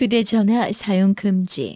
휴대전화 사용 금지.